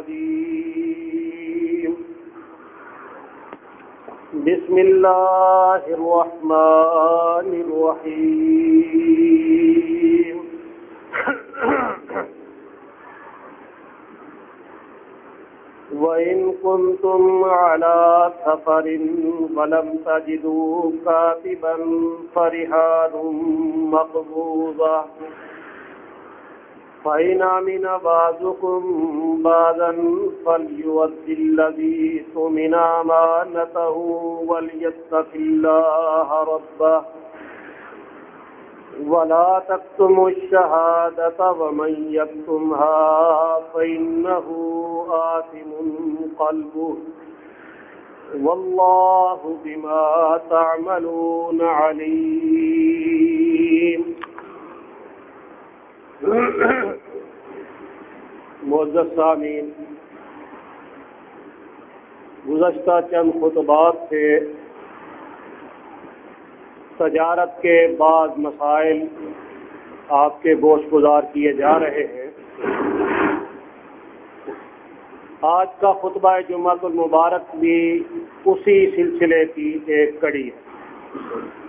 الرجيم. بسم الله الرحمن الرحيم. وإن كنتم على سفر ولم تجدوا كاتبا فرهان مقبوضة. فإن أمن بعضكم بعضا فليؤد الذي سمن أمانته وليتق الله ربه ولا تكتموا الشهادة ومن يكتمها فإنه آثم قلبه والله بما تعملون عليم معزز گزشتہ چند خطبات سے تجارت کے بعض مسائل آپ کے گوشت گزار کیے جا رہے ہیں۔ آج کا خطبہ جمعۃ المبارک بھی اسی سلسلے کی ایک کڑی ہے۔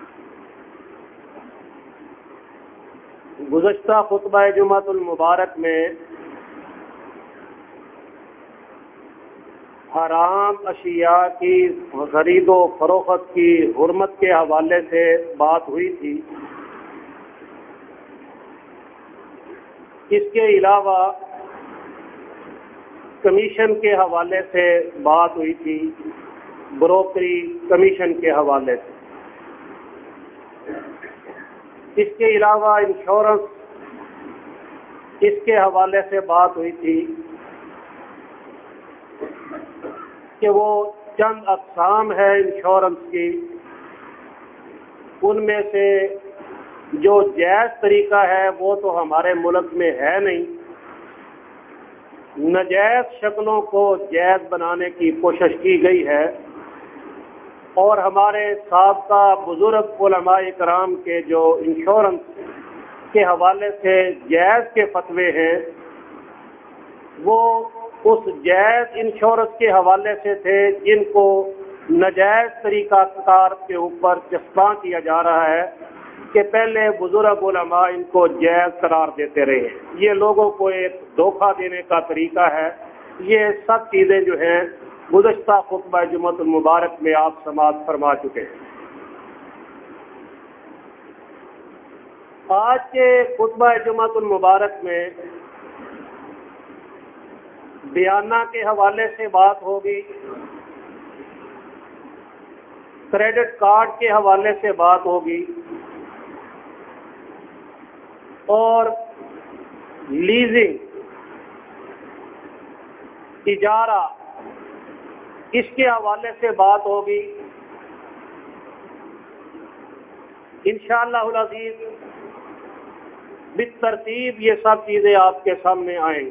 گزشتہ خطبہ جمعۃ المبارک میں حرام اشیاء کی خرید و فروخت کی حرمت کے حوالے سے بات ہوئی تھی۔ اس کے علاوہ کمیشن کے حوالے سے بات ہوئی تھی، بروکری کمیشن کے حوالے سے۔ اس کے علاوہ انشورنس اس کے حوالے سے بات ہوئی تھی کہ وہ چند اقسام ہے انشورنس کی۔ ان میں سے جو جائز طریقہ ہے وہ تو ہمارے ملک میں ہے نہیں۔ نجائز شکلوں کو جائز بنانے کی کوشش کی گئی ہے۔ اور ہمارے سابقہ بزرگ علماء کرام کے جو انشورنس کے حوالے سے جائز کے فتوے ہیں، وہ اس جائز انشورنس کے حوالے سے تھے جن کو نجائز طریقہ کار کے اوپر چسپاں کیا جا رہا ہے کہ پہلے بزرگ علماء ان کو جائز قرار دیتے رہے۔ یہ لوگوں کو ایک دھوکہ دینے کا طریقہ ہے۔ یہ سب چیزیں جو ہیں گزشتہ خطبہ جمعت المبارک میں آپ سماعت فرما چکے آج کے خطبہ جمعت المبارک میں بیانہ کے حوالے سے بات ہوگی۔ کریڈٹ کارڈ کے حوالے سے بات ہوگی۔ اور لیزنگ اجارہ اس کے حوالے سے بات ہوگی۔ انشاءاللہ العزیز بس ترتیب یہ سب چیزیں آپ کے سامنے آئیں۔ گی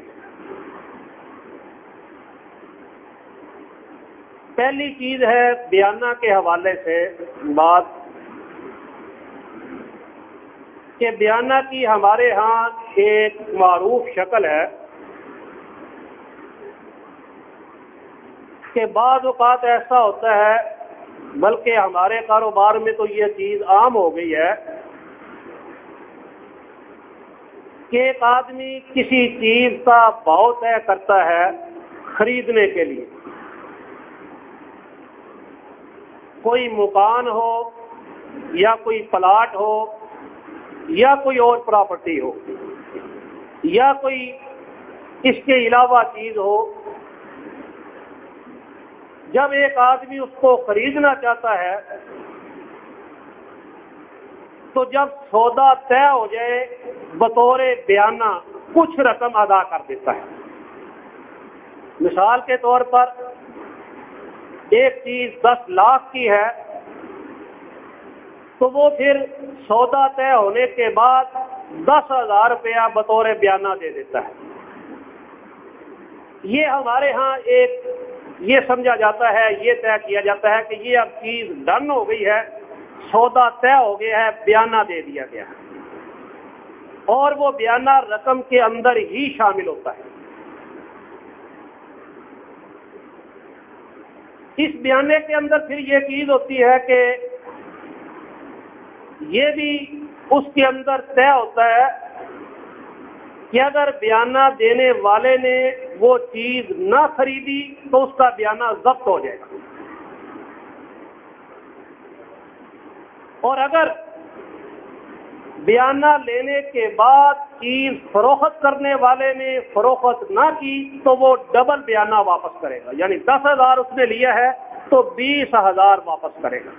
پہلی چیز ہے بیانہ کے حوالے سے بات۔ کہ بیانہ کی ہمارے ہاں ایک معروف شکل ہے۔ کہ بعض اوقات ایسا ہوتا ہے، بلکہ ہمارے کاروبار میں تو یہ چیز عام ہو گئی ہے کہ ایک آدمی کسی چیز کا بھاؤ طے کرتا ہے خریدنے کے لیے۔ کوئی مکان ہو یا کوئی پلاٹ ہو یا کوئی اور پراپرٹی ہو یا کوئی اس کے علاوہ چیز ہو جب ایک آدمی اس کو خریدنا چاہتا ہے، تو جب سودا طے ہو جائے، بطور بیانہ کچھ رقم ادا کر دیتا ہے۔ مثال کے طور پر ایک چیز دس لاکھ کی ہے، تو وہ پھر سودا طے ہونے کے بعد دس ہزار روپیہ بطور بیانہ دے دیتا ہے۔ یہ ہمارے ہاں ایک یہ سمجھا جاتا ہے، یہ طے کیا جاتا ہے کہ یہ اب چیز ڈن ہو گئی ہے، سودا طے ہو گیا ہے، بیانہ دے دیا گیا ہے۔ اور وہ بیانہ رقم کے اندر ہی شامل ہوتا ہے۔ اس بیانے کے اندر پھر یہ چیز ہوتی ہے کہ یہ بھی اس کے اندر طے ہوتا ہے کہ اگر بیانہ دینے والے نے وہ چیز نہ خریدی تو اس کا بیانہ ضبط ہو جائے گا۔ اور اگر بیانہ لینے کے بعد چیز فروخت کرنے والے نے فروخت نہ کی تو وہ ڈبل بیانہ واپس کرے گا۔ یعنی دس ہزار اس نے لیا ہے تو بیس ہزار واپس کرے گا۔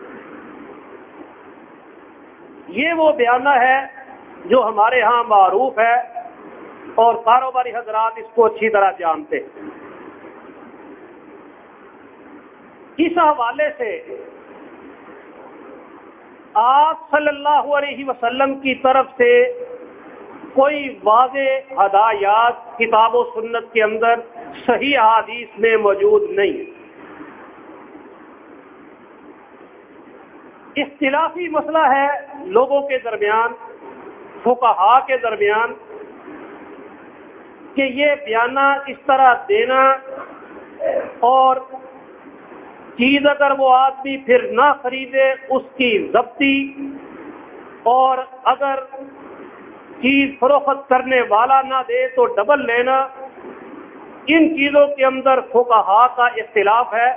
یہ وہ بیانہ ہے جو ہمارے ہاں معروف ہے۔ اور کاروباری حضرات اس کو اچھی طرح جانتے اس حوالے سے آپ صلی اللہ علیہ وسلم کی طرف سے کوئی واضح ہدایات کتاب و سنت کے اندر صحیح حادیث میں موجود نہیں۔ اختلافی مسئلہ ہے لوگوں کے درمیان فقہا کے درمیان کہ یہ بیانہ اس طرح دینا اور چیز اگر وہ آدمی پھر نہ خریدے، اس کی ضبطی اور اگر چیز فروخت کرنے والا نہ دے تو ڈبل لینا۔ ان چیزوں کے اندر فوکہ کا اختلاف ہے۔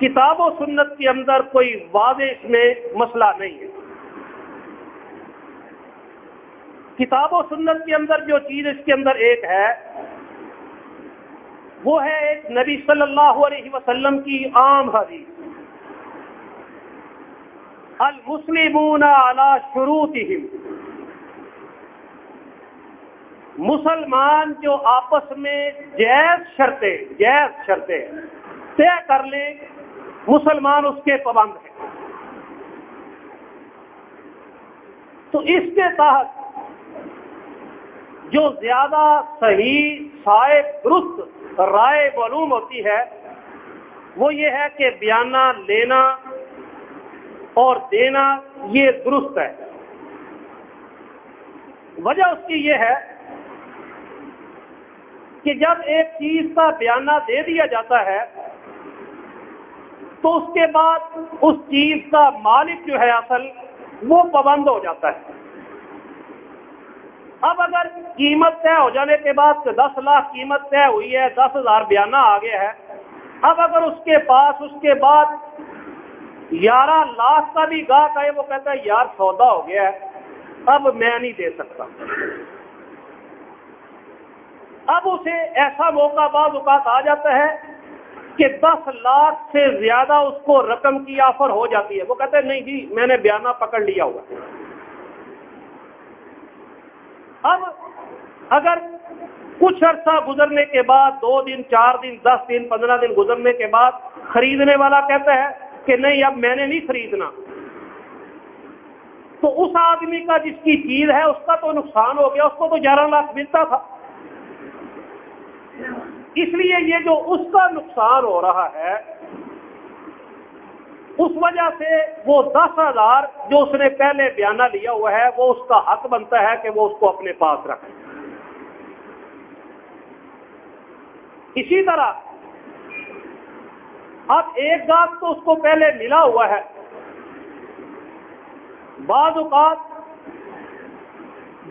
کتاب و سنت کے اندر کوئی واضح اس میں مسئلہ نہیں ہے۔ کتاب و سنت کے اندر جو چیز اس کے اندر ایک ہے، وہ ہے ایک نبی صلی اللہ علیہ وسلم کی عام حدیث۔ المسلمون علی شروطہم۔ مسلمان جو آپس میں جیز شرطیں جیز شرطیں طے کر لیں، مسلمان اس کے پابند ہیں۔ تو اس کے تحت جو زیادہ صحیح صاحب درست رائے معلوم ہوتی ہے، وہ یہ ہے کہ بیانہ لینا اور دینا یہ درست ہے۔ وجہ اس کی یہ ہے کہ جب ایک چیز کا بیانہ دے دیا جاتا ہے، تو اس کے بعد اس چیز کا مالک جو ہے اصل وہ پابند ہو جاتا ہے۔ اب اگر قیمت طے ہو جانے کے بعد دس لاکھ قیمت طے ہوئی ہے، دس ہزار بیانہ آگے ہے اب اگر اس کے پاس، اس کے بعد گیارہ لاکھ کا بھی گاہک آئے، وہ کہتا ہے، یار سودا ہو گیا ہے، اب میں نہیں دے سکتا۔ اب اسے ایسا موقع بعض اوقات آ جاتا ہے کہ دس لاکھ سے زیادہ اس کو رقم کی آفر ہو جاتی ہے۔ وہ کہتے ہیں نہیں جی میں نے بیانہ پکڑ لیا ہوا اب اگر کچھ عرصہ گزرنے کے بعد، دو دن، چار دن، دس دن، پندرہ دن گزرنے کے بعد خریدنے والا کہتا ہے کہ نہیں، اب میں نے نہیں خریدنا۔ تو اس آدمی کا جس کی چیز ہے، اس کا تو نقصان ہو گیا، اس کو تو گیارہ لاکھ ملتا تھا۔ اس لیے یہ جو اس کا نقصان ہو رہا ہے اس وجہ سے وہ دس ہزار جو اس نے پہلے بیانہ لیا ہوا ہے، وہ اس کا حق بنتا ہے کہ وہ اس کو اپنے پاس رکھے۔ اسی طرح اب ایک گاہک تو اس کو پہلے ملا ہوا ہے۔ بعض اوقات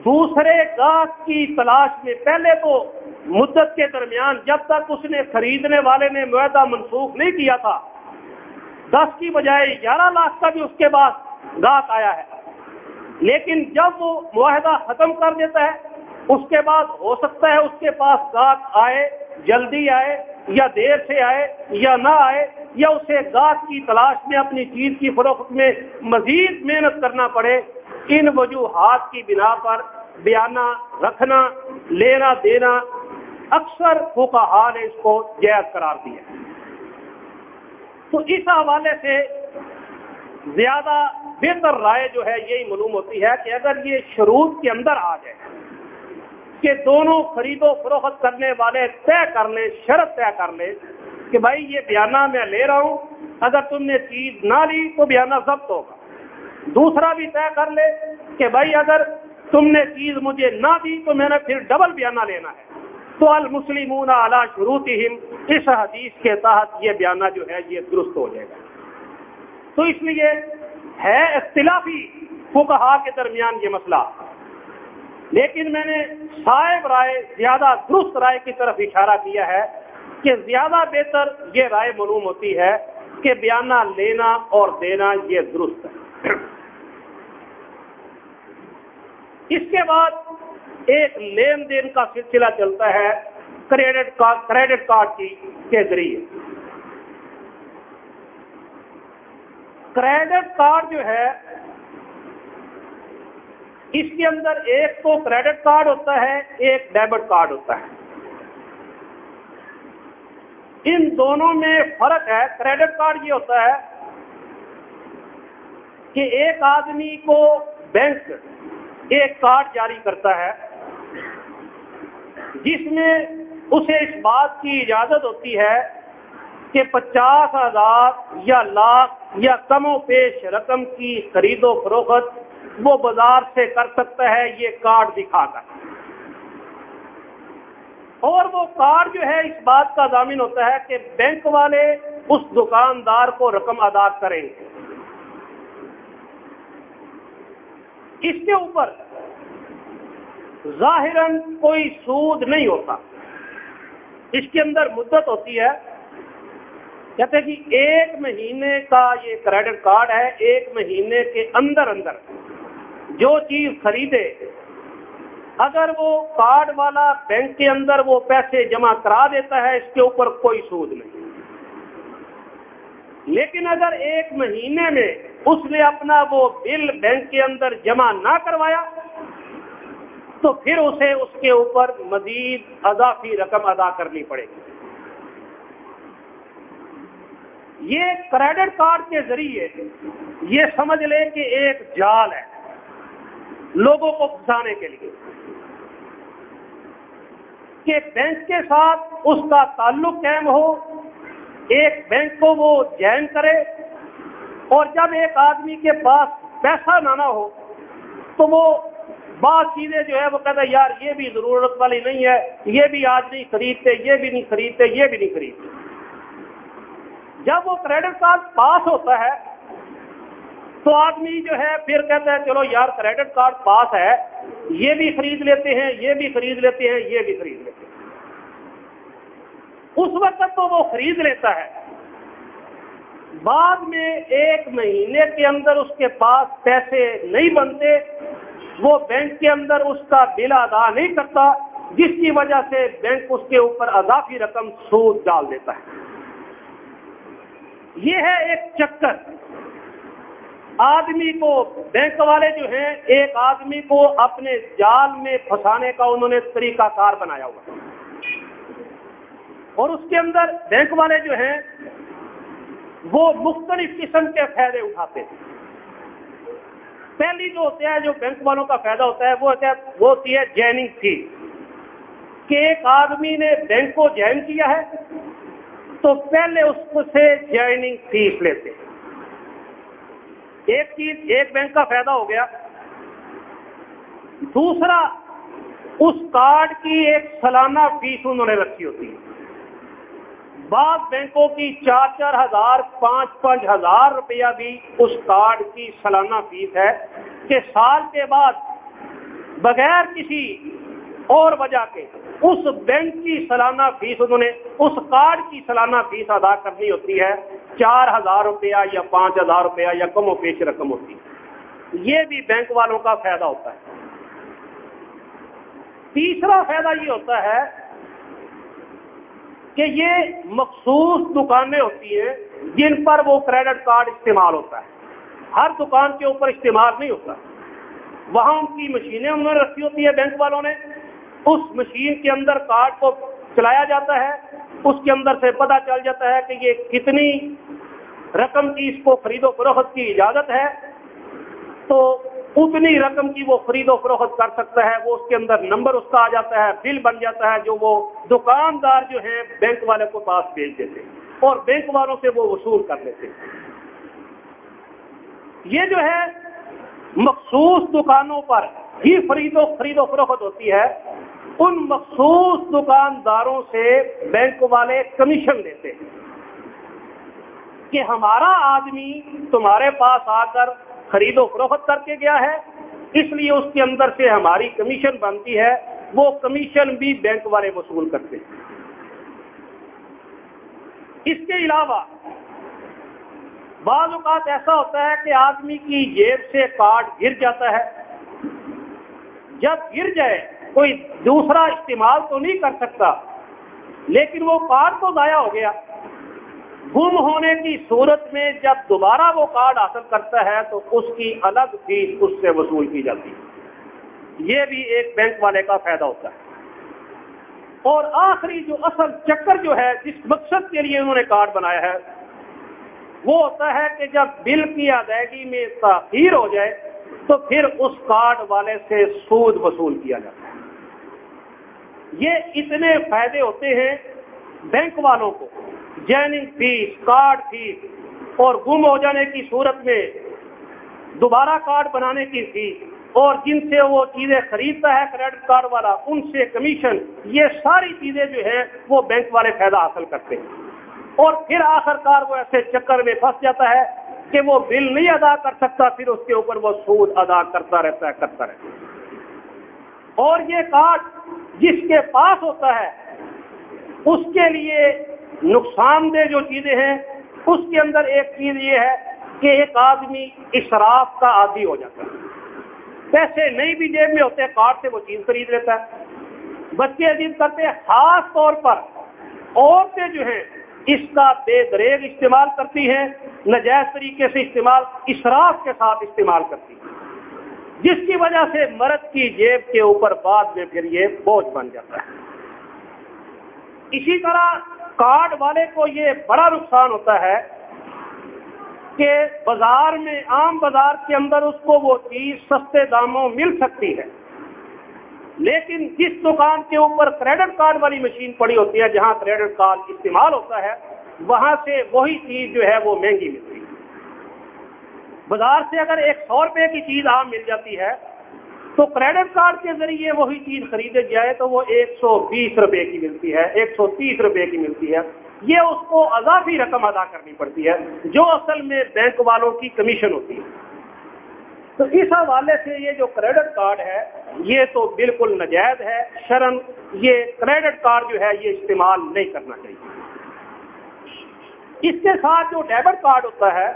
دوسرے گاہک کی تلاش میں پہلے تو مدت کے درمیان جب تک اس نے خریدنے والے نے معاہدہ منسوخ نہیں کیا تھا دس کی بجائے گیارہ لاکھ کا بھی اس کے بعد گاہک آیا ہے۔ لیکن جب وہ معاہدہ ختم کر دیتا ہے، اس کے بعد ہو سکتا ہے اس کے پاس گاہک آئے، جلدی آئے، یا دیر سے آئے، یا نہ آئے، یا اسے گاہک کی تلاش میں، اپنی چیز کی فروخت میں مزید محنت کرنا پڑے۔ ان وجوہات کی بنا پر بیانہ رکھنا، لینا دینا اکثر فوکا نے اس کو جائز قرار دیا تو اس حوالے سے زیادہ بہتر رائے جو ہے یہی معلوم ہوتی ہے کہ اگر یہ شروط کے اندر آ جائے کہ دونوں خرید و فروخت کرنے والے طے کر لیں، شرط طے کر لیں کہ بھائی یہ بیانہ میں لے رہا ہوں، اگر تم نے چیز نہ لی تو بیانہ ضبط ہوگا۔ دوسرا بھی طے کر لے کہ بھائی اگر تم نے چیز مجھے نہ دی تو میں نے پھر ڈبل بیانہ لینا ہے۔ تو المسلمون اعلیٰ شروط اس حدیث کے تحت یہ بیانہ جو ہے یہ درست ہو جائے گا۔ تو اس لیے ہے اختلافی فقہا کے درمیان یہ مسئلہ۔ لیکن میں نے صاحب رائے، زیادہ درست رائے کی طرف اشارہ کیا ہے کہ زیادہ بہتر یہ رائے معلوم ہوتی ہے کہ بیانہ لینا اور دینا یہ درست ہے۔ اس کے بعد ایک لین دین کا سلسلہ چلتا ہے کریڈٹ کارڈ کریڈٹ کارڈ کی کے ذریعے۔ کریڈٹ کارڈ جو ہے، اس کے اندر ایک تو کریڈٹ کارڈ ہوتا ہے، ایک ڈیبٹ کارڈ ہوتا ہے۔ ان دونوں میں فرق ہے۔ کریڈٹ کارڈ یہ ہوتا ہے کہ ایک آدمی کو بینک ایک کارڈ جاری کرتا ہے، جس میں اسے اس بات کی اجازت ہوتی ہے کہ پچاس ہزار یا لاکھ یا کم و پیش رقم کی خرید و فروخت وہ بازار سے کر سکتا ہے، یہ کارڈ دکھا کر۔ اور وہ کارڈ جو ہے، اس بات کا ضامن ہوتا ہے کہ بینک والے اس دکاندار کو رقم ادا کریں۔ گے اس کے اوپر ظاہر کوئی سود نہیں ہوتا۔ اس کے اندر مدت ہوتی ہے۔ کہتے کہ ایک مہینے کا یہ کریڈٹ کارڈ ہے، ایک مہینے کے اندر اندر جو چیز خریدے، اگر وہ کارڈ والا بینک کے اندر وہ پیسے جمع کرا دیتا ہے، اس کے اوپر کوئی سود نہیں۔ لیکن اگر ایک مہینے میں اس نے اپنا وہ بل بینک کے اندر جمع نہ کروایا تو پھر اسے اس کے اوپر مزید اضافی رقم ادا کرنی پڑے گی۔ یہ کریڈٹ کارڈ کے ذریعے یہ سمجھ لے کہ ایک جال ہے لوگوں کو پھنسانے کے لیے کہ بینک کے ساتھ اس کا تعلق قائم ہو، ایک بینک کو وہ جوائن کرے اور جب ایک آدمی کے پاس پیسہ نہ ہو، تو وہ بعض چیزیں جو ہے وہ کہتا ہے، یار یہ بھی ضرورت والی نہیں ہے، یہ بھی آج نہیں خریدتے، یہ بھی نہیں خریدتے، یہ بھی نہیں خریدتے۔ جب وہ کریڈٹ کارڈ پاس ہوتا ہے، تو آدمی جو ہے پھر کہتا ہے، چلو یار کریڈٹ کارڈ پاس ہے، یہ بھی خرید لیتے ہیں، یہ بھی خرید لیتے ہیں، یہ بھی خرید لیتے ہیں۔ اس وقت تو وہ خرید لیتا ہے۔ بعد میں ایک مہینے کے اندر اس کے پاس پیسے نہیں بنتے، وہ بینک کے اندر اس کا بل ادا نہیں کرتا، جس کی وجہ سے بینک اس کے اوپر اضافی رقم سود ڈال دیتا ہے۔ یہ ہے ایک چکر۔ آدمی کو، بینک والے جو ہیں، ایک آدمی کو اپنے جال میں پھنسانے کا انہوں نے طریقہ کار بنایا ہوا اور اس کے اندر بینک والے جو ہیں وہ مختلف قسم کے فائدے اٹھاتے ہیں۔ پہلی جو ہوتا ہے جو بینک والوں کا فائدہ ہوتا ہے، وہ ہوتا ہے، وہ ہوتی ہے جوائننگ فیس کہ ایک آدمی نے بینک کو جوائن کیا ہے، تو پہلے اس سے جوائننگ فیس لیتے ایک چیز، ایک بینک کا فائدہ ہو گیا۔ دوسرا، اس کارڈ کی ایک سالانہ فیس انہوں نے رکھی ہوتی ہے۔ بعض بینکوں کی چار چار ہزار، پانچ پانچ ہزار روپیہ بھی اس کارڈ کی سالانہ فیس ہے کہ سال کے بعد بغیر کسی اور وجہ کے اس بینک کی سالانہ فیس، انہوں نے اس کارڈ کی سالانہ فیس ادا کرنی ہوتی ہے۔ چار ہزار روپیہ یا پانچ ہزار روپیہ یا کم و پیش رقم ہوتی ہے۔ یہ بھی بینک والوں کا فائدہ ہوتا ہے۔ تیسرا فائدہ یہ ہوتا ہے کہ یہ مخصوص دکانیں ہوتی ہیں جن پر وہ کریڈٹ کارڈ استعمال ہوتا ہے۔ ہر دکان کے اوپر استعمال نہیں ہوتا۔ وہاں ان کی مشینیں انہوں نے رکھی ہوتی ہے بینک والوں نے۔ اس مشین کے اندر کارڈ کو چلایا جاتا ہے۔ اس کے اندر سے پتہ چل جاتا ہے کہ یہ کتنی رقم کی اس کو خرید و فروخت کی اجازت ہے۔ تو اتنی رقم کی وہ خرید و فروخت کر سکتا ہے، وہ اس کے اندر نمبر اس کا آ جاتا ہے، بل بن جاتا ہے جو وہ دکاندار جو ہے بینک والے کو پاس بھیج دیتے اور بینک والوں سے وہ وصول کر لیتے یہ جو ہے، مخصوص دکانوں پر ہی خرید و خرید و فروخت ہوتی ہے۔ ان مخصوص دکانداروں سے بینک والے کمیشن لیتے ہیں کہ ہمارا آدمی تمہارے پاس آ کر خرید و فروخت کر کے گیا ہے، اس لیے اس کے اندر سے ہماری کمیشن بنتی ہے، وہ کمیشن بھی بینک والے وصول کرتے ہیں۔ اس کے علاوہ، بعض اوقات ایسا ہوتا ہے کہ آدمی کی جیب سے کارڈ گر جاتا ہے۔ جب گر جائے، کوئی دوسرا استعمال تو نہیں کر سکتا، لیکن وہ کارڈ تو ضائع ہو گیا۔ گم ہونے کی صورت میں جب دوبارہ وہ کارڈ حاصل کرتا ہے تو اس کی الگ فیس اس سے وصول کی جاتی ہے۔ یہ بھی ایک بینک والے کا فائدہ ہوتا ہے۔ اور آخری جو اصل چکر جو ہے، جس مقصد کے لیے انہوں نے کارڈ بنایا ہے، وہ ہوتا ہے کہ جب بل کی ادائیگی میں تاخیر ہو جائے تو پھر اس کارڈ والے سے سود وصول کیا جاتا ہے۔ یہ اتنے فائدے ہوتے ہیں بینک والوں کو۔ جیننگ فیس کارڈ فیس اور گم ہو جانے کی صورت میں دوبارہ کارڈ بنانے کی فیس اور جن سے وہ چیزیں خریدتا ہے کریڈٹ کارڈ والا، ان سے کمیشن یہ ساری چیزیں جو ہیں وہ بینک والے فائدہ حاصل کرتے ہیں۔ اور پھر آخر کار وہ ایسے چکر میں پھنس جاتا ہے کہ وہ بل نہیں ادا کر سکتا، پھر اس کے اوپر وہ سود ادا کرتا رہتا ہے، کرتا رہتا ہے۔ اور یہ کارڈ جس کے پاس ہوتا ہے، اس کے لیے نقصان دہ جو چیزیں ہیں، اس کے اندر ایک چیز یہ ہے کہ ایک آدمی اشراف کا عادی ہو جاتا ہے۔ پیسے نہیں بھی جیب میں ہوتے کارڈ سے وہ چیز خرید لیتا ہے۔ بچے عزیز کرتے ہیں، خاص طور پر عورتیں جو ہیں، اس کا بے دریگ استعمال کرتی ہیں، نجائز طریقے سے استعمال، اشراف کے ساتھ استعمال کرتی ہیں۔ جس کی وجہ سے مرد کی جیب کے اوپر بعد میں پھر یہ بوجھ بن جاتا ہے۔ اسی طرح کارڈ والے کو یہ بڑا نقصان ہوتا ہے کہ بازار میں عام بازار کے اندر اس کو وہ چیز سستے داموں مل سکتی ہے۔ لیکن جس دکان کے اوپر کریڈٹ کارڈ والی مشین پڑی ہوتی ہے جہاں کریڈٹ کارڈ استعمال ہوتا ہے، وہاں سے وہی چیز جو ہے وہ مہنگی ملتی ہے۔ بازار سے اگر ایک سو روپے کی چیز عام مل جاتی ہے تو کریڈٹ کارڈ کے ذریعے وہی چیز خریدے جائے تو وہ ایک سو بیس روپے کی ملتی ہے، ایک سو تیس روپے کی ملتی ہے۔ یہ اس کو اضافی رقم ادا کرنی پڑتی ہے، جو اصل میں بینک والوں کی کمیشن ہوتی ہے۔ تو اس حوالے سے یہ جو کریڈٹ کارڈ ہے، یہ تو بالکل نجائز ہے۔ شرم یہ کریڈٹ کارڈ جو ہے، یہ استعمال نہیں کرنا چاہیے۔ اس کے ساتھ جو ڈیبٹ کارڈ ہوتا ہے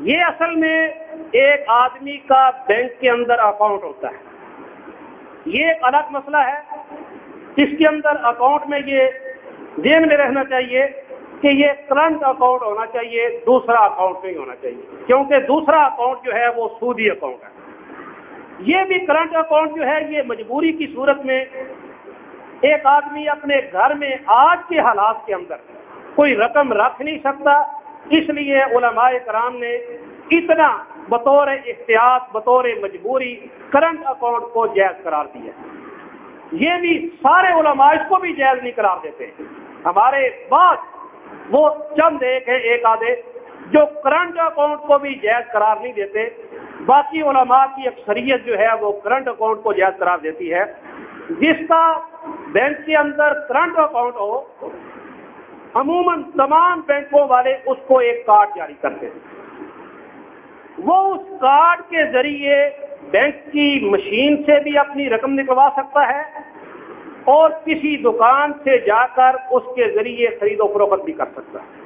یہ اصل میں ایک آدمی کا بینک کے اندر اکاؤنٹ ہوتا ہے۔ یہ ایک الگ مسئلہ ہے۔ اس کے اندر اکاؤنٹ میں یہ دین میں رہنا چاہیے کہ یہ کرنٹ اکاؤنٹ ہونا چاہیے، دوسرا اکاؤنٹ نہیں ہونا چاہیے۔ کیونکہ دوسرا اکاؤنٹ جو ہے وہ سودی اکاؤنٹ ہے۔ یہ بھی کرنٹ اکاؤنٹ جو ہے، یہ مجبوری کی صورت میں ایک آدمی اپنے گھر میں آج کے حالات کے اندر کوئی رقم رکھ نہیں سکتا۔ اس لیے علماء کرام نے اتنا بطور احتیاط، بطور مجبوری کرنٹ اکاؤنٹ کو جائز قرار دیا یہ بھی سارے علماء اس کو بھی جائز نہیں قرار دیتے۔ ہمارے بعد وہ چند ایک ہے ایک آدھے، جو کرنٹ اکاؤنٹ کو بھی جائز قرار نہیں دیتے۔ باقی علماء کی اکثریت جو ہے وہ کرنٹ اکاؤنٹ کو جائز قرار دیتی ہے۔ جس کا بینک کے اندر کرنٹ اکاؤنٹ ہو عموماً تمام بینکوں والے اس کو ایک کارڈ جاری کرتے ہیں۔ وہ اس کارڈ کے ذریعے بینک کی مشین سے بھی اپنی رقم نکلوا سکتا ہے اور کسی دکان سے جا کر اس کے ذریعے خرید و فروخت بھی کر سکتا ہے۔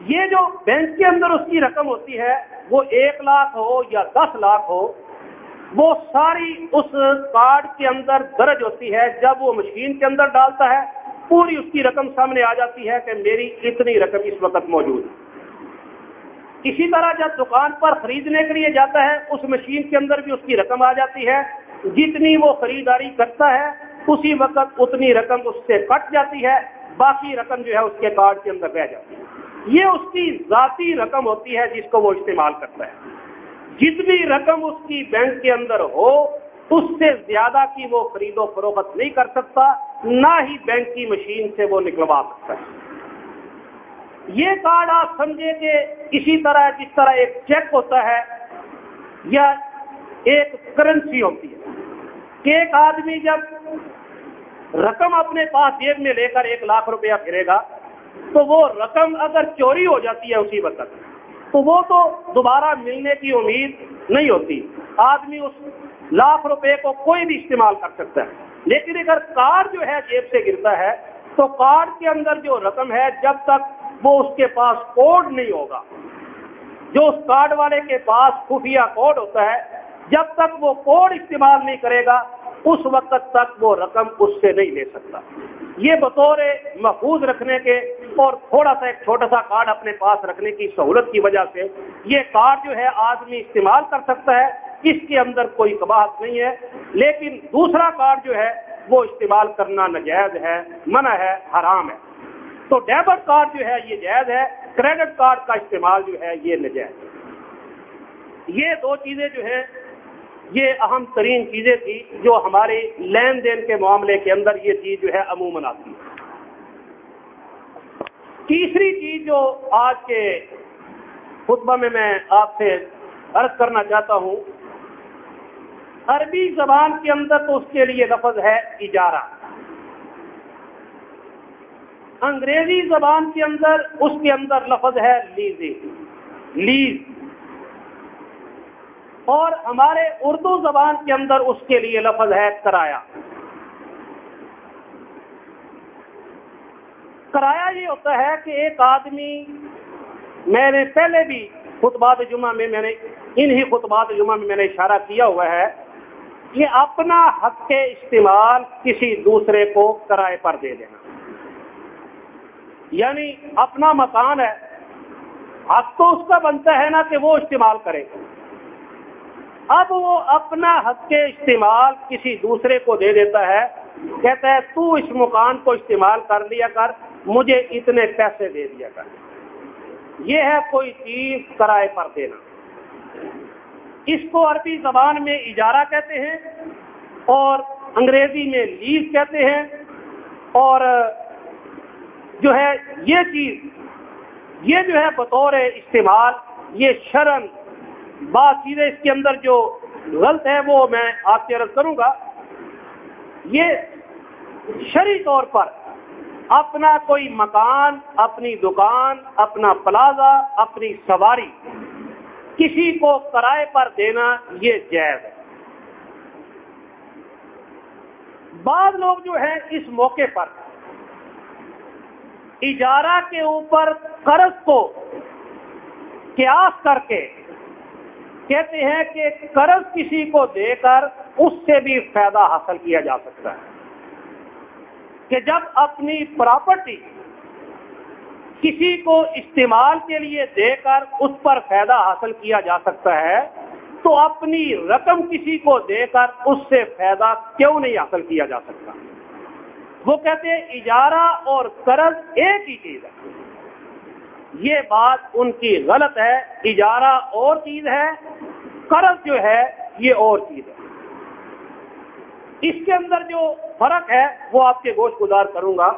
یہ جو بینک کے اندر اس کی رقم ہوتی ہے، وہ ایک لاکھ ہو یا دس لاکھ ہو، وہ ساری اس کارڈ کے اندر درج ہوتی ہے۔ جب وہ مشین کے اندر ڈالتا ہے پوری اس کی رقم سامنے آ جاتی ہے کہ میری اتنی رقم اس وقت موجود ہے۔ اسی طرح جب دکان پر خریدنے کے لیے جاتا ہے، اس مشین کے اندر بھی اس کی رقم آ جاتی ہے۔ جتنی وہ خریداری کرتا ہے، اسی وقت اتنی رقم اس سے کٹ جاتی ہے۔ باقی رقم جو ہے اس کے کارڈ کے اندر رہ جاتی ہے۔ یہ اس کی ذاتی رقم ہوتی ہے جس کو وہ استعمال کرتا ہے۔ جتنی رقم اس کی بینک کے اندر ہو اس سے زیادہ کی وہ خرید و فروخت نہیں کر سکتا، نہ ہی بینک کی مشین سے وہ نکلوا سکتا ہے۔ یہ کارڈ آپ سمجھے کہ اسی طرح جس طرح ایک چیک ہوتا ہے، یا ایک کرنسی ہوتی ہے۔ کہ ایک آدمی جب رقم اپنے پاس جیب میں لے کر ایک لاکھ روپیہ پھرے گا، تو وہ رقم اگر چوری ہو جاتی ہے اسی وقت، تو وہ تو دوبارہ ملنے کی امید نہیں ہوتی۔ آدمی اس لاکھ روپے کو کوئی بھی استعمال کر سکتا ہے۔ لیکن اگر کارڈ جو ہے جیب سے گرتا ہے، تو کارڈ کے اندر جو رقم ہے، جب تک وہ اس کے پاس کوڈ نہیں ہوگا، جو اس کارڈ والے کے پاس خفیہ کوڈ ہوتا ہے، جب تک وہ کوڈ استعمال نہیں کرے گا، اس وقت تک وہ رقم اس سے نہیں لے سکتا۔ یہ بطور محفوظ رکھنے کے اور تھوڑا سا ایک چھوٹا سا کارڈ اپنے پاس رکھنے کی سہولت کی وجہ سے یہ کارڈ جو ہے آدمی استعمال کر سکتا ہے۔ اس کے اندر کوئی کباہت نہیں ہے، لیکن دوسرا کارڈ جو ہے، وہ استعمال کرنا نجائز ہے، منع ہے، حرام ہے۔ تو ڈیبٹ کارڈ جو ہے، یہ جائز ہے، کریڈٹ کارڈ کا استعمال جو ہے، یہ نجائز ہے۔ یہ دو چیزیں جو ہیں، یہ اہم ترین چیزیں تھیں جو ہمارے لین دین کے معاملے کے اندر یہ چیز جو ہے، عموماً آتی ہے۔ تیسری چیز جو آج کے خطبہ میں میں آپ سے عرض کرنا چاہتا ہوں عربی زبان کے اندر تو اس کے لیے لفظ ہے اجارہ۔ انگریزی زبان کے اندر اس کے اندر لفظ ہے لیزی لیز۔ اور ہمارے اردو زبان کے اندر اس کے لیے لفظ ہے کرایہ کرایہ یہ ہوتا ہے کہ ایک آدمی، میں نے پہلے بھی خطبات جمعہ میں میں نے، انہی خطبات جمعہ میں میں نے اشارہ کیا ہوا ہے کہ اپنا حق کے استعمال کسی دوسرے کو کرائے پر دے دینا۔ یعنی اپنا مکان ہے، حق تو اس کا بنتا ہے نا کہ وہ استعمال کرے۔ اب وہ اپنا حق کے استعمال کسی دوسرے کو دے دیتا ہے، کہتا ہے، تو اس مکان کو استعمال کر لیا کر، مجھے اتنے پیسے دے دیا کر۔ یہ ہے کوئی چیز کرائے پر دینا۔ اس کو عربی زبان میں اجارہ کہتے ہیں اور انگریزی میں لیز کہتے ہیں اور جو ہے یہ چیز، یہ جو ہے بطور استعمال، یہ شرم بات چیزیں اس کے اندر جو غلط ہے وہ میں آپ سے عرض کروں گا۔ یہ شرعی طور پر اپنا کوئی مکان، اپنی دکان، اپنا پلازا اپنی سواری کسی کو کرائے پر دینا یہ جائز ہے۔ بعض لوگ جو ہیں اس موقع پر اجارہ کے اوپر قرض کو قیاس کر کے کہتے ہیں کہ قرض کسی کو دے کر اس سے بھی فائدہ حاصل کیا جا سکتا ہے کہ جب اپنی پراپرٹی کسی کو استعمال کے لیے دے کر اس پر فائدہ حاصل کیا جا سکتا ہے، تو اپنی رقم کسی کو دے کر اس سے فائدہ کیوں نہیں حاصل کیا جا سکتا؟ وہ کہتے ہیں، اجارہ اور قرض ایک ہی چیز ہے۔ یہ بات ان کی غلط ہے، اجارہ اور چیز ہے، قرض جو ہے، یہ اور چیز ہے۔ اس کے اندر جو فرق ہے، وہ آپ کے گوشت گزار کروں گا۔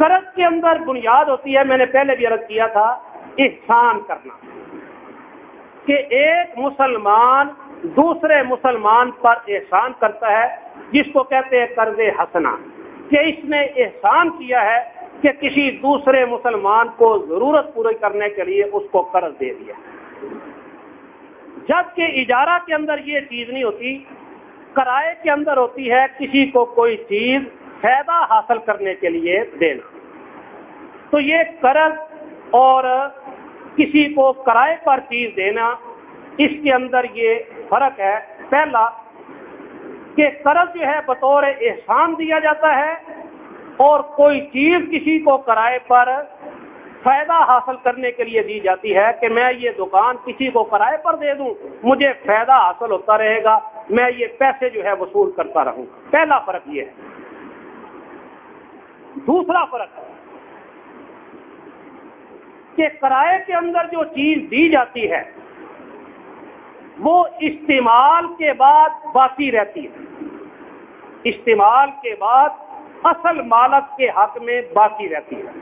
قرض کے اندر بنیاد ہوتی ہے، میں نے پہلے بھی عرض کیا تھا، احسان کرنا۔ کہ ایک مسلمان دوسرے مسلمان پر احسان کرتا ہے، جس کو کہتے ہیں قرض ہنسنا کہ اس نے احسان کیا ہے کہ کسی دوسرے مسلمان کو ضرورت پوری کرنے کے لیے اس کو قرض دے دیا۔ جبکہ اجارہ کے اندر یہ چیز نہیں ہوتی، کرائے کے اندر ہوتی ہے، کسی کو کوئی چیز فائدہ حاصل کرنے کے لیے دینا۔ تو یہ قرض اور کسی کو کرائے پر چیز دینا، اس کے اندر یہ فرق ہے۔ پہلا، کہ قرض جو ہے بطور احسان دیا جاتا ہے اور کوئی چیز کسی کو کرائے پر فائدہ حاصل کرنے کے لیے دی جاتی ہے کہ میں یہ دکان کسی کو کرائے پر دے دوں، مجھے فائدہ حاصل ہوتا رہے گا، میں یہ پیسے جو ہے وصول کرتا رہوں۔ پہلا فرق یہ ہے۔ دوسرا فرق کہ کرائے کے اندر جو چیز دی جاتی ہے، وہ استعمال کے بعد باقی رہتی ہے۔ استعمال کے بعد اصل مالک کے حق میں باقی رہتی ہے۔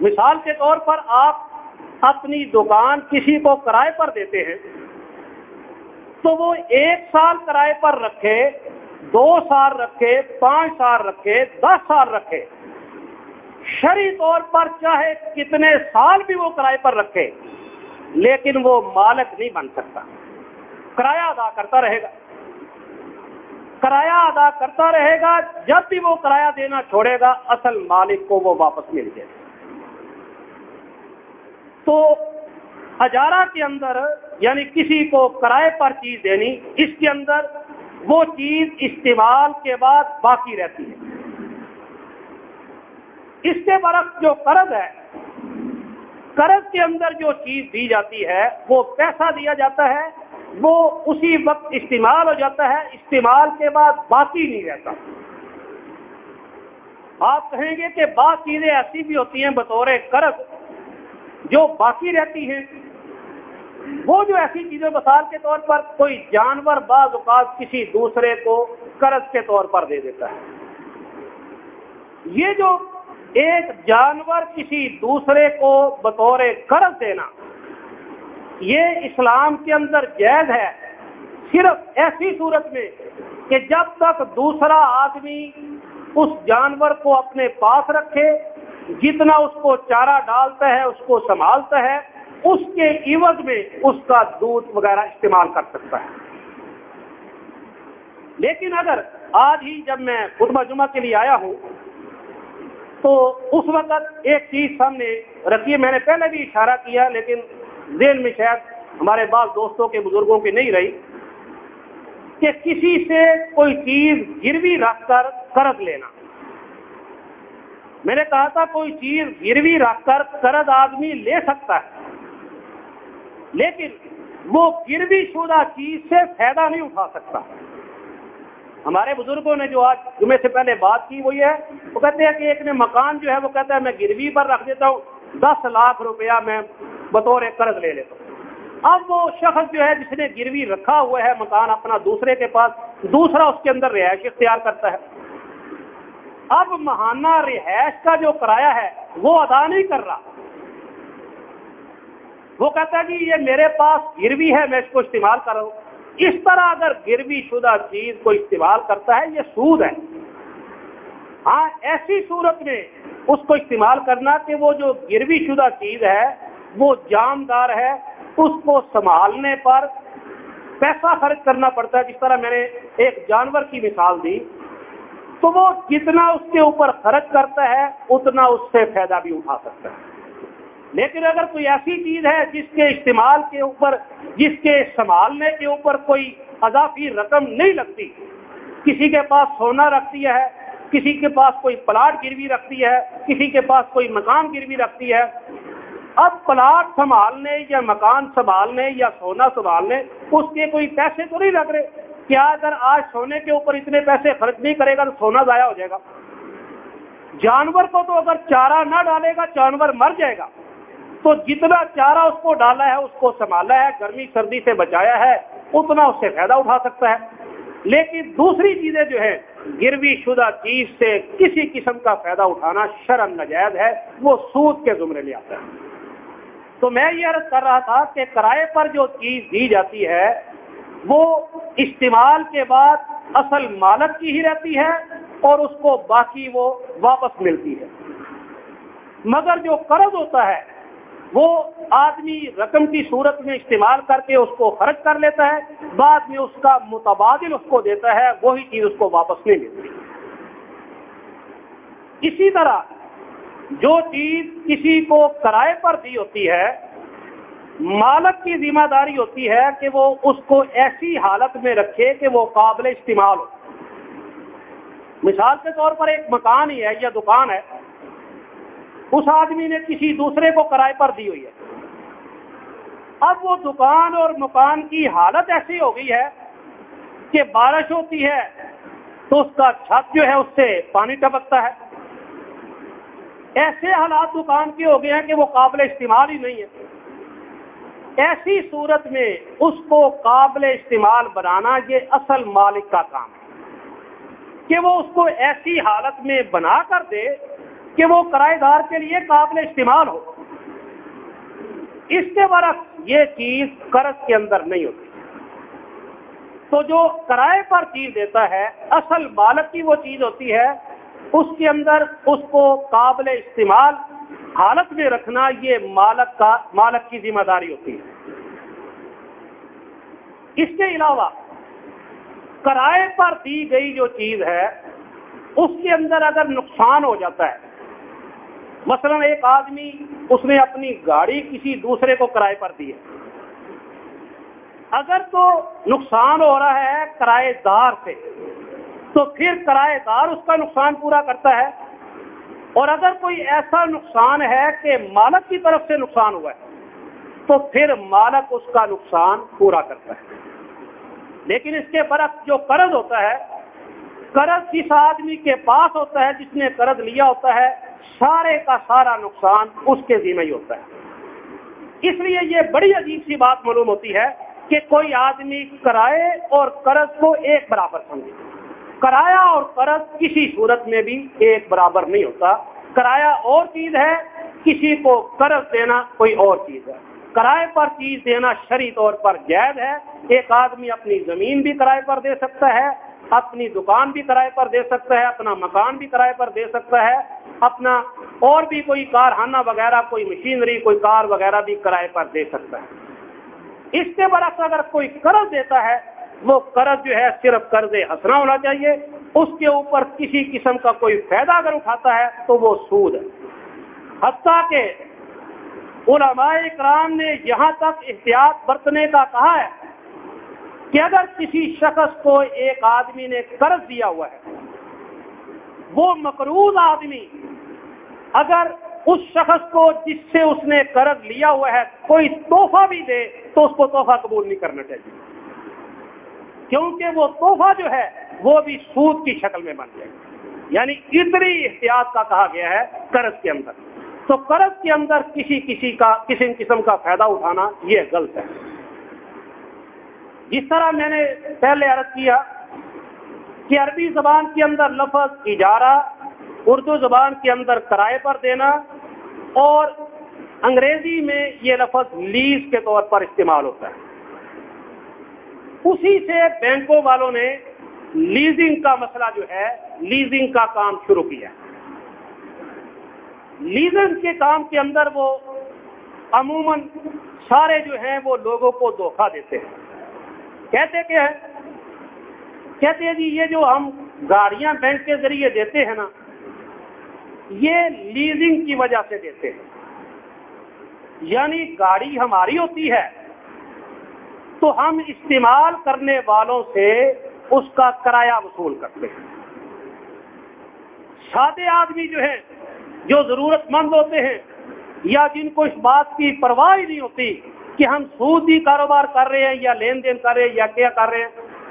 مثال کے طور پر آپ اپنی دکان کسی کو کرائے پر دیتے ہیں، تو وہ ایک سال کرائے پر رکھے، دو سال رکھے، پانچ سال رکھے، دس سال رکھے۔ شری طور پر چاہے کتنے سال بھی وہ کرائے پر رکھے، لیکن وہ مالک نہیں بن سکتا۔ کرایہ ادا کرتا رہے گا۔ کرایہ ادا کرتا رہے گا، جب بھی وہ کرایہ دینا چھوڑے گا، اصل مالک کو وہ واپس مل جائے۔ تو ہزارہ کے اندر یعنی کسی کو کرائے پر چیز دینی، اس کے اندر وہ چیز استعمال کے بعد باقی رہتی ہے۔ اس کے برعکس جو قرض ہے، قرض کے اندر جو چیز دی جاتی ہے، وہ پیسہ دیا جاتا ہے، وہ اسی وقت استعمال ہو جاتا ہے، استعمال کے بعد باقی نہیں رہتا۔ آپ کہیں گے کہ بعض چیزیں ایسی بھی ہوتی ہیں بطور قرض جو باقی رہتی ہیں۔ وہ جو ایسی چیزیں مثال کے طور پر کوئی جانور بعض اوقات کسی دوسرے کو قرض کے طور پر دے دیتا ہے۔ یہ جو ایک جانور کسی دوسرے کو بطور قرض دینا، یہ اسلام کے اندر جائز ہے۔ صرف ایسی صورت میں کہ جب تک دوسرا آدمی اس جانور کو اپنے پاس رکھے، جتنا اس کو چارہ ڈالتا ہے، اس کو سنبھالتا ہے، اس کے عوض میں اس کا دودھ وغیرہ استعمال کر سکتا ہے۔ لیکن اگر آج ہی جب میں خطبہ جمعہ کے لیے آیا ہوں تو اس وقت ایک چیز سامنے رکھی ہے۔ میں نے پہلے بھی اشارہ کیا، لیکن ذہن میں شاید ہمارے بعض دوستوں کے بزرگوں کی نہیں رہی کہ کسی سے کوئی چیز گروی رکھ کر قرض لینا۔ میں نے کہا تھا، کوئی چیز گروی رکھ کر قرض آدمی لے سکتا ہے، لیکن وہ گروی شدہ چیز سے فائدہ نہیں اٹھا سکتا۔ ہمارے بزرگوں نے جو آج جمعے سے پہلے بات کی وہ یہ ہے، وہ کہتے ہیں کہ ایک نے مکان جو ہے وہ کہتا ہے میں گروی پر رکھ دیتا ہوں، دس لاکھ روپیہ میں بطور قرض لے لیتا ہوں۔ اب وہ شخص جو ہے جس نے گروی رکھا ہوا ہے مکان اپنا دوسرے کے پاس، دوسرا اس کے اندر رہائش اختیار کرتا ہے۔ اب مہانہ رہائش کا جو کرایہ ہے، وہ ادا نہیں کر رہا۔ وہ کہتا ہے کہ یہ میرے پاس گروی ہے، میں اس کو استعمال کر رہا ہوں۔ اس طرح اگر گروی شدہ چیز کو استعمال کرتا ہے، یہ سود ہے۔ ہاں ایسی صورت میں اس کو استعمال کرنا کہ وہ جو گروی شدہ چیز ہے، وہ جاندار ہے، اس کو سنبھالنے پر پیسہ خرچ کرنا پڑتا ہے۔ جس طرح میں نے ایک جانور کی مثال دی، تو وہ جتنا اس کے اوپر خرچ کرتا ہے، اتنا اس سے فائدہ بھی اٹھا سکتا ہے۔ لیکن اگر کوئی ایسی چیز ہے جس کے استعمال کے اوپر، جس کے سنبھالنے کے اوپر کوئی اضافی رقم نہیں لگتی، کسی کے پاس سونا رکھتی ہے، کسی کے پاس کوئی پلاٹ گروی رکھتی ہے، کسی کے پاس کوئی مکان گروی رکھتی ہے، اب پلاٹ سنبھالنے یا مکان سنبھالنے یا سونا سنبھالنے، اس کے کوئی پیسے تو نہیں لگ رہے۔ کیا اگر آج سونے کے اوپر اتنے پیسے خرچ نہیں کرے گا تو سونا ضائع ہو جائے گا؟ جانور کو تو اگر چارہ نہ ڈالے گا، جانور مر جائے گا۔ تو جتنا چارہ اس کو ڈالا ہے، اس کو سنبھالا ہے، گرمی سردی سے بچایا ہے، اتنا اس سے فائدہ اٹھا سکتا ہے۔ لیکن دوسری چیزیں جو ہے گروی شدہ چیز سے کسی قسم کا فائدہ اٹھانا شرم نجائز ہے، وہ سود کے زمرے لے آتا ہے۔ تو میں یہ عرض کر رہا تھا کہ کرائے پر جو چیز دی جاتی ہے، وہ استعمال کے بعد اصل مالک کی ہی رہتی ہے اور اس کو باقی وہ واپس ملتی ہے۔ مگر جو قرض ہوتا ہے وہ آدمی رقم کی صورت میں استعمال کر کے اس کو خرچ کر لیتا ہے، بعد میں اس کا متبادل اس کو دیتا ہے، وہی چیز اس کو واپس نہیں ملتی۔ اسی طرح جو چیز کسی کو کرائے پر دی ہوتی ہے، مالک کی ذمہ داری ہوتی ہے کہ وہ اس کو ایسی حالت میں رکھے کہ وہ قابل استعمال ہو۔ مثال کے طور پر ایک مکان ہی ہے، یا دکان ہے۔ اس آدمی نے کسی دوسرے کو کرائے پر دی ہوئی ہے۔ اب وہ دکان اور مکان کی حالت ایسی ہو گئی ہے کہ بارش ہوتی ہے تو اس کا چھت جو ہے اس سے پانی ٹپکتا ہے۔ ایسے حالات دکان کے ہو گئے ہیں کہ وہ قابل استعمال ہی نہیں ہے۔ ایسی صورت میں اس کو قابل استعمال بنانا یہ اصل مالک کا کام ہے۔ کہ وہ اس کو ایسی حالت میں بنا کر دے کہ وہ کرائے دار کے لیے قابل استعمال ہو۔ اس کے برعکس یہ چیز قرض کے اندر نہیں ہوتی۔ تو جو کرائے پر چیز دیتا ہے، اصل مالک کی وہ چیز ہوتی ہے، اس کے اندر اس کو قابل استعمال حالت میں رکھنا یہ مالک کا، مالک کی ذمہ داری ہوتی ہے۔ اس کے علاوہ کرائے پر دی گئی جو چیز ہے، اس کے اندر اگر نقصان ہو جاتا ہے مثلا ایک آدمی اس نے اپنی گاڑی کسی دوسرے کو کرائے پر دی ہے۔ اگر تو نقصان ہو رہا ہے کرائے دار سے، تو پھر کرائے دار اس کا نقصان پورا کرتا ہے۔ اور اگر کوئی ایسا نقصان ہے کہ مالک کی طرف سے نقصان ہوا ہے، تو پھر مالک اس کا نقصان پورا کرتا ہے۔ لیکن اس کے برعکس جو قرض ہوتا ہے، قرض جس آدمی کے پاس ہوتا ہے جس نے قرض لیا ہوتا ہے۔ سارے کا سارا نقصان اس کے ذمہ ہی ہوتا ہے۔ اس لیے یہ بڑی عجیب سی بات معلوم ہوتی ہے کہ کوئی آدمی کرائے اور قرض کو ایک برابر سمجھے۔ کرایہ اور قرض کسی صورت میں بھی ایک برابر نہیں ہوتا۔ کرایہ اور چیز ہے، کسی کو قرض دینا کوئی اور چیز ہے۔ کرائے پر چیز دینا شری طور پر جائز ہے۔ ایک آدمی اپنی زمین بھی کرائے پر دے سکتا ہے اپنی دکان بھی کرائے پر دے سکتا ہے، اپنا مکان بھی کرائے پر دے سکتا ہے، اپنا اور بھی کوئی کارخانہ وغیرہ، کوئی مشینری، کوئی کار وغیرہ بھی کرائے پر دے سکتا ہے۔ اس کے برعکس اگر کوئی قرض دیتا ہے، وہ قرض جو ہے صرف قرض ہنسنا ہونا چاہیے۔ اس کے اوپر کسی قسم کا کوئی فائدہ اگر اٹھاتا ہے، تو وہ سود ہے۔ حتیٰ کہ علماء اکرام نے یہاں تک احتیاط برتنے کا کہا ہے کہ اگر کسی شخص کو ایک آدمی نے قرض دیا ہوا ہے، وہ مقروض آدمی اگر اس شخص کو جس سے اس نے قرض لیا ہوا ہے کوئی تحفہ بھی دے، تو اس کو تحفہ قبول نہیں کرنا چاہیے۔ کیونکہ وہ تحفہ جو ہے، وہ بھی سود کی شکل میں بن جائے گا۔ یعنی اتنی احتیاط کا کہا گیا ہے قرض کے اندر۔ تو قرض کے اندر کسی کسی کا، کسی قسم کا فائدہ اٹھانا یہ غلط ہے۔ جس طرح میں نے پہلے عرض کیا کہ عربی زبان کے اندر لفظ اجارہ، اردو زبان کے اندر کرائے پر دینا اور انگریزی میں یہ لفظ لیز کے طور پر استعمال ہوتا ہے۔ اسی سے بینکوں والوں نے لیزنگ کا مسئلہ جو ہے، لیزنگ کا کام شروع کیا۔ لیزنگ کے کام کے اندر وہ عموماً سارے جو ہیں وہ لوگوں کو دھوکہ دیتے ہیں۔ کہتے کہ کہتے ہیں جی یہ جو ہم گاڑیاں بینک کے ذریعے دیتے ہیں نا، یہ لیزنگ کی وجہ سے دیتے ہیں۔ یعنی گاڑی ہماری ہوتی ہے تو ہم استعمال کرنے والوں سے اس کا کرایہ وصول کرتے ہیں۔ سادے آدمی جو ہیں، جو ضرورت مند ہوتے ہیں یا جن کو اس بات کی پرواہ نہیں ہوتی کہ ہم سودی کاروبار کر رہے ہیں یا لین دین کر رہے ہیں یا کیا کر رہے ہیں،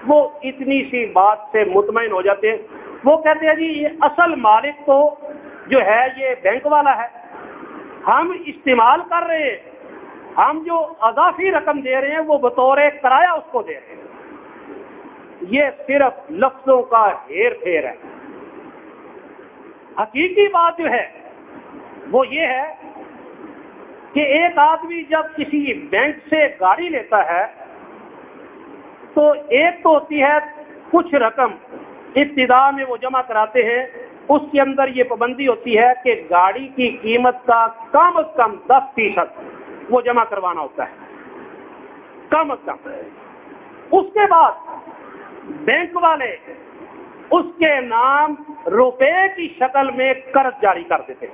وہ اتنی سی بات سے مطمئن ہو جاتے ہیں۔ وہ کہتے ہیں جی یہ اصل مالک تو جو ہے، یہ بینک والا ہے۔ ہم استعمال کر رہے ہیں۔ ہم جو اضافی رقم دے رہے ہیں، وہ بطور کرایہ اس کو دے رہے ہیں۔ یہ صرف لفظوں کا ہیر پھیر ہے۔ حقیقی بات جو ہے، وہ یہ ہے کہ ایک آدمی جب کسی بینک سے گاڑی لیتا ہے، تو ایک تو ہوتی ہے کچھ رقم، ابتدا میں وہ جمع کراتے ہیں، اس کے اندر یہ پابندی ہوتی ہے کہ گاڑی کی قیمت کا کم از کم دس فیصد وہ جمع کروانا ہوتا ہے۔ کم از کم۔ اس کے بعد بینک والے اس کے نام روپے کی شکل میں قرض جاری کر دیتے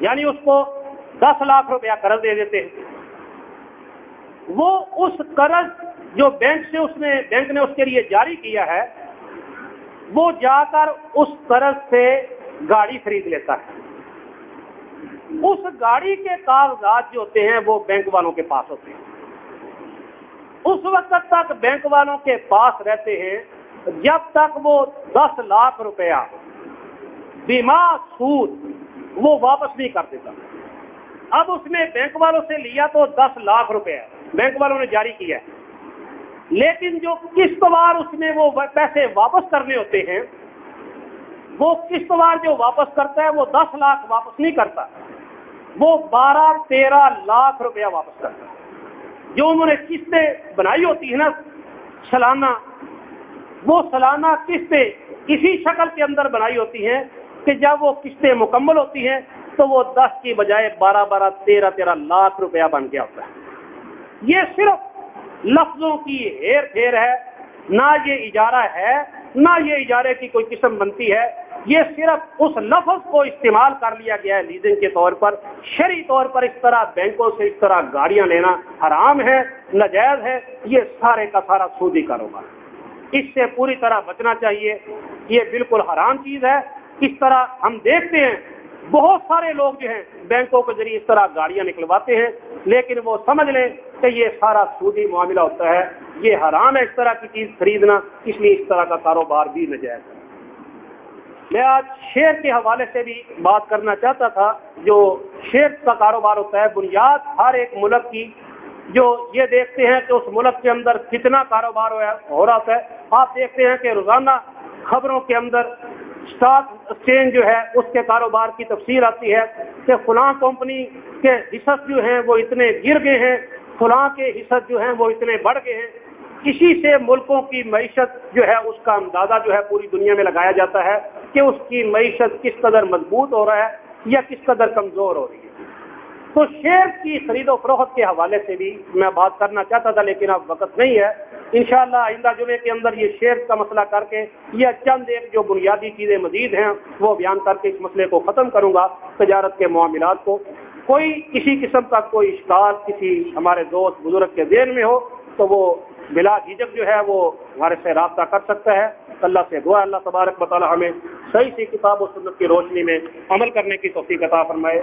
یعنی اس کو دس لاکھ روپیہ قرض دے دیتے ہیں۔ وہ اس قرض جو بینک سے اس نے، بینک نے اس کے لیے جاری کیا ہے، وہ جا کر اس قرض سے گاڑی خرید لیتا ہے۔ اس گاڑی کے کاغذات جو ہوتے ہیں، وہ بینک والوں کے پاس ہوتے ہیں۔ اس وقت تک بینک والوں کے پاس رہتے ہیں جب تک وہ دس لاکھ روپیہ بیما سود وہ واپس نہیں کر دیتا۔ اب اس نے بینک والوں سے لیا تو دس لاکھ روپے بینک والوں نے جاری کیا لیکن جو قسط وار اس میں وہ پیسے واپس کرنے ہوتے ہیں، وہ قسط وار جو واپس کرتا ہے، وہ دس لاکھ واپس نہیں کرتا۔ وہ بارہ تیرہ لاکھ روپیہ واپس کرتا ہے۔ جو انہوں نے قسطیں بنائی ہوتی ہیں نا، سالانہ، وہ سالانہ قسطیں اسی شکل کے اندر بنائی ہوتی ہیں کہ جب وہ قسطیں مکمل ہوتی ہیں تو وہ دس کی بجائے بارہ بارہ تیرہ تیرہ لاکھ روپیہ بن گیا ہوتا ہے۔ یہ صرف لفظوں کی ہیر پھیر ہے۔ نہ یہ اجارہ ہے، نہ یہ اجارے کی کوئی قسم بنتی ہے۔ یہ صرف اس لفظ کو استعمال کر لیا گیا ہے لیزنگ کے طور پر۔ شرعی طور پر اس طرح بینکوں سے اس طرح گاڑیاں لینا حرام ہے نجائز ہے۔ یہ سارے کا سارا سودی کاروبار۔ اس سے پوری طرح بچنا چاہیے۔ یہ بالکل حرام چیز ہے۔ اس طرح ہم دیکھتے ہیں بہت سارے لوگ جو ہیں بینکوں کے ذریعے اس طرح گاڑیاں نکلواتے ہیں، لیکن وہ سمجھ لیں کہ یہ سارا سودی معاملہ ہوتا ہے، یہ حرام ہے اس طرح کی چیز خریدنا، اس لیے اس طرح کا کاروبار بھی نجائز ہے۔ میں آج شیئر کے حوالے سے بھی بات کرنا چاہتا تھا، جو شیئر کا کاروبار ہوتا ہے، بنیاد ہر ایک ملک کی، جو یہ دیکھتے ہیں کہ اس ملک کے اندر کتنا کاروبار ہو رہا ہے۔ آپ دیکھتے ہیں کہ روزانہ خبروں کے اندر اسٹاک ایکسچینج جو ہے، اس کے کاروبار کی تفصیل آتی ہے کہ فلاں کمپنی کے حصص جو ہیں وہ اتنے گر گئے ہیں، فلاں کے حصص جو ہیں وہ اتنے بڑھ گئے ہیں۔ اسی سے ملکوں کی معیشت جو ہے، اس کا اندازہ جو ہے پوری دنیا میں لگایا جاتا ہے کہ اس کی معیشت کس قدر مضبوط ہو رہا ہے یا کس قدر کمزور ہو رہی ہے۔ تو شیئر کی خرید و فروخت کے حوالے سے بھی میں بات کرنا چاہتا تھا، لیکن اب وقت نہیں ہے۔ انشاءاللہ آئندہ جمعے کے اندر یہ شیئر کا مسئلہ کر کے یا چند ایک جو بنیادی چیزیں مزید ہیں، وہ بیان کر کے اس مسئلے کو ختم کروں گا تجارت کے معاملات کو۔ کوئی کسی قسم کا کوئی اشکال، کسی ہمارے دوست بزرگ کے ذہن میں ہو تو وہ بلا جھجک جو ہے وہ ہمارے سے رابطہ کر سکتا ہے۔ اللہ سے دعا اللہ تبارک مطالعہ ہمیں صحیح سی کتاب و سنت کی روشنی میں عمل کرنے کی توفیق عطا فرمائے۔